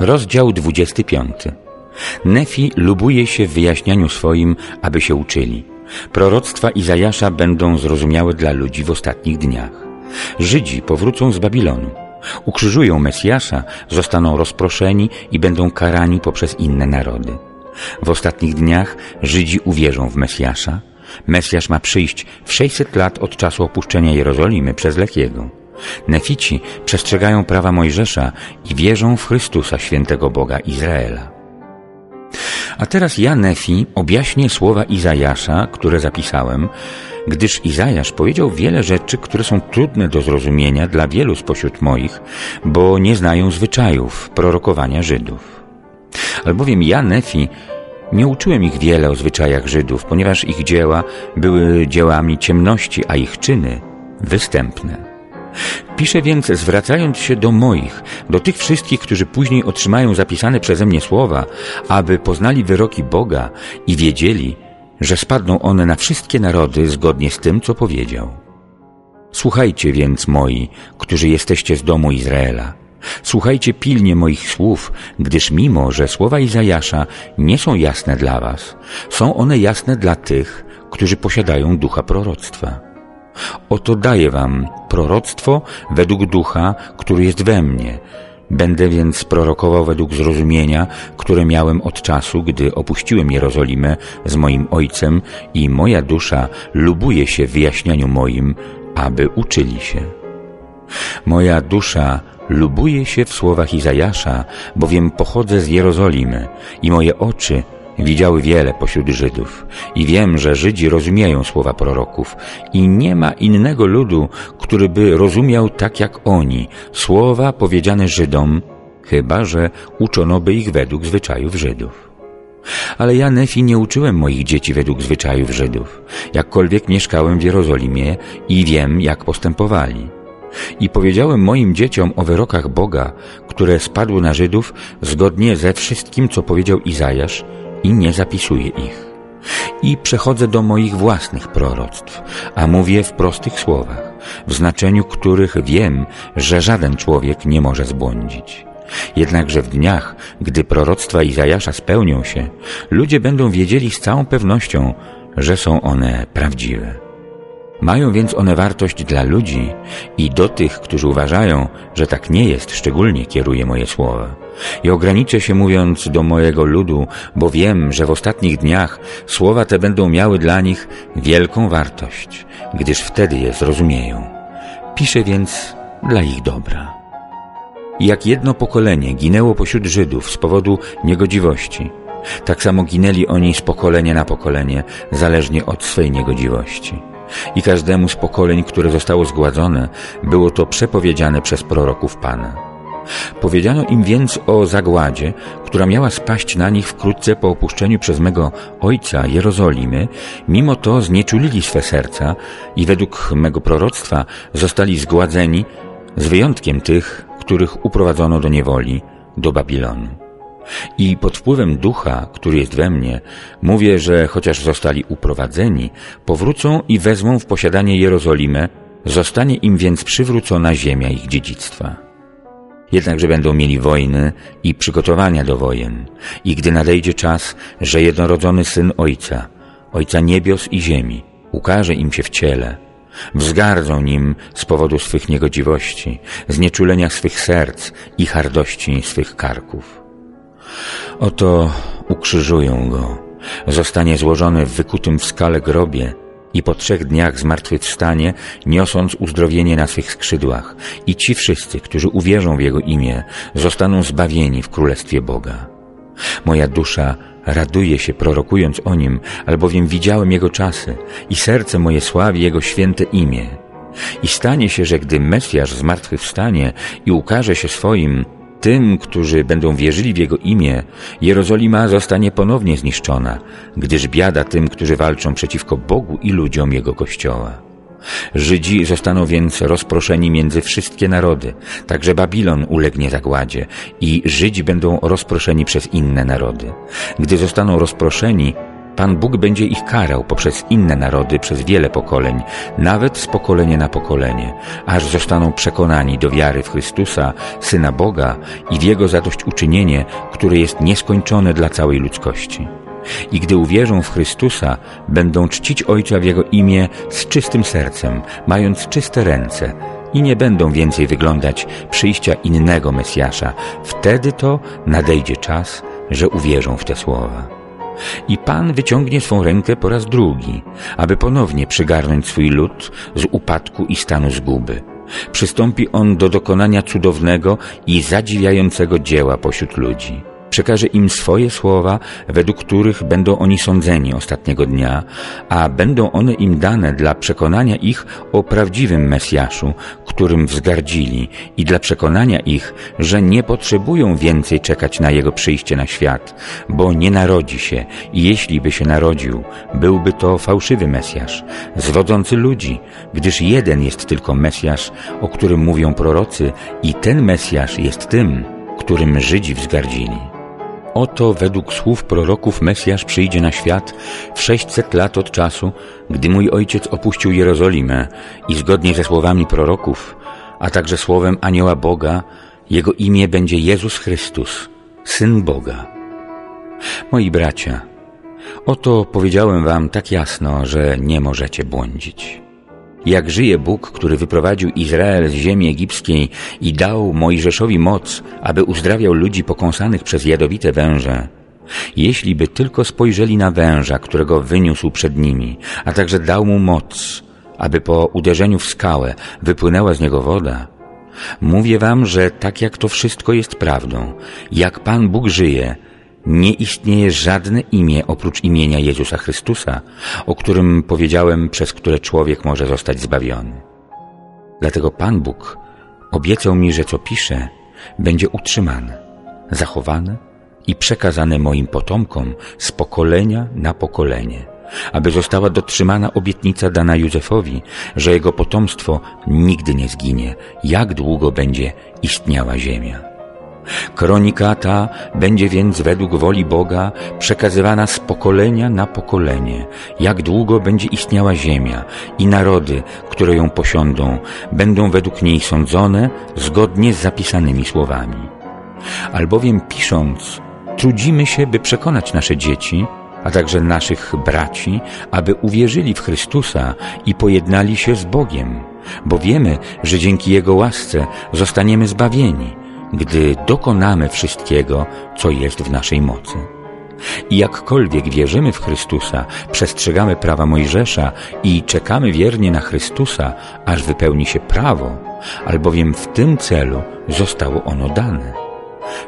Rozdział 25. Nefi lubuje się w wyjaśnianiu swoim, aby się uczyli. Proroctwa Izajasza będą zrozumiałe dla ludzi w ostatnich dniach. Żydzi powrócą z Babilonu. Ukrzyżują Mesjasza, zostaną rozproszeni i będą karani poprzez inne narody. W ostatnich dniach Żydzi uwierzą w Mesjasza. Mesjasz ma przyjść w 600 lat od czasu opuszczenia Jerozolimy przez Lechiego. Nefici przestrzegają prawa Mojżesza i wierzą w Chrystusa, świętego Boga Izraela. A teraz ja, Nefi, objaśnię słowa Izajasza, które zapisałem, gdyż Izajasz powiedział wiele rzeczy, które są trudne do zrozumienia dla wielu spośród moich, bo nie znają zwyczajów prorokowania Żydów. Albowiem ja, Nefi, nie uczyłem ich wiele o zwyczajach Żydów, ponieważ ich dzieła były dziełami ciemności, a ich czyny występne. Piszę więc, zwracając się do moich, do tych wszystkich, którzy później otrzymają zapisane przeze mnie słowa, aby poznali wyroki Boga i wiedzieli, że spadną one na wszystkie narody zgodnie z tym, co powiedział. Słuchajcie więc moi, którzy jesteście z domu Izraela. Słuchajcie pilnie moich słów, gdyż mimo, że słowa Izajasza nie są jasne dla was, są one jasne dla tych, którzy posiadają ducha proroctwa. Oto daję wam proroctwo według ducha, który jest we mnie. Będę więc prorokował według zrozumienia, które miałem od czasu, gdy opuściłem Jerozolimę z moim ojcem i moja dusza lubuje się w wyjaśnianiu moim, aby uczyli się. Moja dusza lubuje się w słowach Izajasza, bowiem pochodzę z Jerozolimy i moje oczy Widziały wiele pośród Żydów i wiem, że Żydzi rozumieją słowa proroków i nie ma innego ludu, który by rozumiał tak jak oni słowa powiedziane Żydom, chyba że uczono by ich według zwyczajów Żydów. Ale ja, Nefi, nie uczyłem moich dzieci według zwyczajów Żydów, jakkolwiek mieszkałem w Jerozolimie i wiem, jak postępowali. I powiedziałem moim dzieciom o wyrokach Boga, które spadły na Żydów, zgodnie ze wszystkim, co powiedział Izajasz, i nie zapisuję ich. I przechodzę do moich własnych proroctw, a mówię w prostych słowach, w znaczeniu których wiem, że żaden człowiek nie może zbłądzić. Jednakże w dniach, gdy proroctwa Izajasza spełnią się, ludzie będą wiedzieli z całą pewnością, że są one prawdziwe. Mają więc one wartość dla ludzi i do tych, którzy uważają, że tak nie jest, szczególnie kieruję moje słowa. I ograniczę się mówiąc do mojego ludu, bo wiem, że w ostatnich dniach słowa te będą miały dla nich wielką wartość, gdyż wtedy je zrozumieją. Piszę więc dla ich dobra. Jak jedno pokolenie ginęło pośród Żydów z powodu niegodziwości, tak samo ginęli oni z pokolenia na pokolenie, zależnie od swej niegodziwości. I każdemu z pokoleń, które zostało zgładzone, było to przepowiedziane przez proroków Pana. Powiedziano im więc o zagładzie, która miała spaść na nich wkrótce po opuszczeniu przez mego ojca Jerozolimy, mimo to znieczulili swe serca i według mego proroctwa zostali zgładzeni, z wyjątkiem tych, których uprowadzono do niewoli, do Babilonu. I pod wpływem ducha, który jest we mnie, mówię, że chociaż zostali uprowadzeni, powrócą i wezmą w posiadanie Jerozolimę, zostanie im więc przywrócona ziemia ich dziedzictwa jednakże będą mieli wojny i przygotowania do wojen. I gdy nadejdzie czas, że jednorodzony Syn Ojca, Ojca niebios i ziemi, ukaże im się w ciele, wzgardzą nim z powodu swych niegodziwości, znieczulenia swych serc i hardości swych karków. Oto ukrzyżują go, zostanie złożony w wykutym w skale grobie, i po trzech dniach zmartwychwstanie, niosąc uzdrowienie na swych skrzydłach. I ci wszyscy, którzy uwierzą w Jego imię, zostaną zbawieni w Królestwie Boga. Moja dusza raduje się prorokując o Nim, albowiem widziałem Jego czasy i serce moje sławi Jego święte imię. I stanie się, że gdy Mesjasz zmartwychwstanie i ukaże się swoim, tym, którzy będą wierzyli w Jego imię, Jerozolima zostanie ponownie zniszczona, gdyż biada tym, którzy walczą przeciwko Bogu i ludziom Jego Kościoła. Żydzi zostaną więc rozproszeni między wszystkie narody, także Babilon ulegnie zagładzie i Żydzi będą rozproszeni przez inne narody. Gdy zostaną rozproszeni, Pan Bóg będzie ich karał poprzez inne narody przez wiele pokoleń, nawet z pokolenia na pokolenie, aż zostaną przekonani do wiary w Chrystusa, Syna Boga i w Jego zadośćuczynienie, które jest nieskończone dla całej ludzkości. I gdy uwierzą w Chrystusa, będą czcić Ojca w Jego imię z czystym sercem, mając czyste ręce i nie będą więcej wyglądać przyjścia innego Mesjasza. Wtedy to nadejdzie czas, że uwierzą w te słowa. I Pan wyciągnie swą rękę po raz drugi, aby ponownie przygarnąć swój lud z upadku i stanu zguby. Przystąpi On do dokonania cudownego i zadziwiającego dzieła pośród ludzi przekaże im swoje słowa, według których będą oni sądzeni ostatniego dnia, a będą one im dane dla przekonania ich o prawdziwym Mesjaszu, którym wzgardzili i dla przekonania ich, że nie potrzebują więcej czekać na Jego przyjście na świat, bo nie narodzi się i jeśli by się narodził, byłby to fałszywy Mesjasz, zwodzący ludzi, gdyż jeden jest tylko Mesjasz, o którym mówią prorocy i ten Mesjasz jest tym, którym Żydzi wzgardzili. Oto według słów proroków Mesjasz przyjdzie na świat w 600 lat od czasu, gdy mój ojciec opuścił Jerozolimę i zgodnie ze słowami proroków, a także słowem anioła Boga, jego imię będzie Jezus Chrystus, Syn Boga. Moi bracia, oto powiedziałem wam tak jasno, że nie możecie błądzić. Jak żyje Bóg, który wyprowadził Izrael z ziemi egipskiej i dał Mojżeszowi moc, aby uzdrawiał ludzi pokąsanych przez jadowite węże, jeśli by tylko spojrzeli na węża, którego wyniósł przed nimi, a także dał mu moc, aby po uderzeniu w skałę wypłynęła z niego woda, mówię wam, że tak jak to wszystko jest prawdą, jak Pan Bóg żyje, nie istnieje żadne imię oprócz imienia Jezusa Chrystusa, o którym powiedziałem, przez które człowiek może zostać zbawiony. Dlatego Pan Bóg obiecał mi, że co piszę, będzie utrzymane, zachowane i przekazane moim potomkom z pokolenia na pokolenie, aby została dotrzymana obietnica dana Józefowi, że jego potomstwo nigdy nie zginie, jak długo będzie istniała ziemia. Kronika ta będzie więc według woli Boga przekazywana z pokolenia na pokolenie, jak długo będzie istniała ziemia i narody, które ją posiądą, będą według niej sądzone zgodnie z zapisanymi słowami. Albowiem pisząc, trudzimy się, by przekonać nasze dzieci, a także naszych braci, aby uwierzyli w Chrystusa i pojednali się z Bogiem, bo wiemy, że dzięki Jego łasce zostaniemy zbawieni – gdy dokonamy wszystkiego, co jest w naszej mocy. I jakkolwiek wierzymy w Chrystusa, przestrzegamy prawa Mojżesza i czekamy wiernie na Chrystusa, aż wypełni się prawo, albowiem w tym celu zostało ono dane.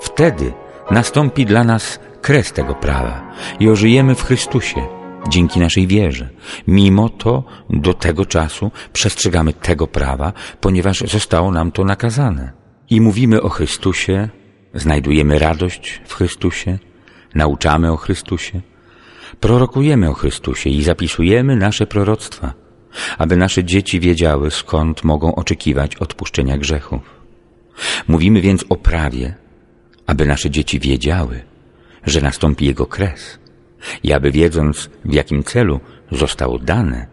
Wtedy nastąpi dla nas kres tego prawa i ożyjemy w Chrystusie dzięki naszej wierze. Mimo to do tego czasu przestrzegamy tego prawa, ponieważ zostało nam to nakazane i mówimy o Chrystusie, znajdujemy radość w Chrystusie, nauczamy o Chrystusie, prorokujemy o Chrystusie i zapisujemy nasze proroctwa, aby nasze dzieci wiedziały, skąd mogą oczekiwać odpuszczenia grzechów. Mówimy więc o prawie, aby nasze dzieci wiedziały, że nastąpi jego kres i aby wiedząc, w jakim celu zostało dane,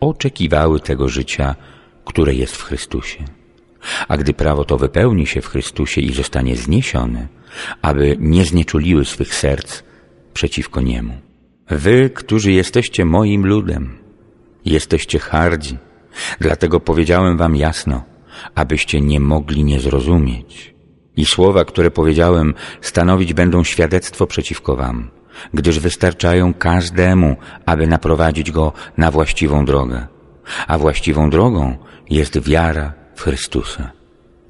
oczekiwały tego życia, które jest w Chrystusie. A gdy prawo to wypełni się w Chrystusie i zostanie zniesione, aby nie znieczuliły swych serc przeciwko Niemu. Wy, którzy jesteście moim ludem, jesteście hardzi, dlatego powiedziałem wam jasno, abyście nie mogli nie zrozumieć. I słowa, które powiedziałem, stanowić będą świadectwo przeciwko wam, gdyż wystarczają każdemu, aby naprowadzić go na właściwą drogę. A właściwą drogą jest wiara Chrystusa,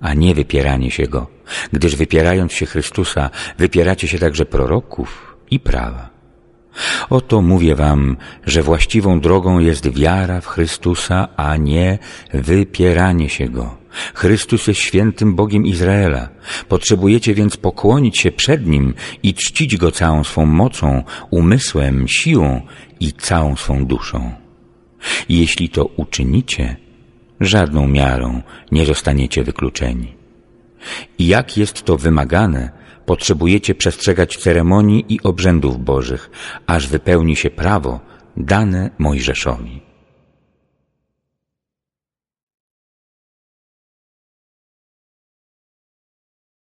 a nie wypieranie się Go, gdyż wypierając się Chrystusa, wypieracie się także proroków i prawa. Oto mówię wam, że właściwą drogą jest wiara w Chrystusa, a nie wypieranie się Go. Chrystus jest świętym Bogiem Izraela. Potrzebujecie więc pokłonić się przed Nim i czcić Go całą swą mocą, umysłem, siłą i całą swą duszą. Jeśli to uczynicie, żadną miarą nie zostaniecie wykluczeni. I jak jest to wymagane, potrzebujecie przestrzegać ceremonii i obrzędów bożych, aż wypełni się prawo dane Mojżeszowi.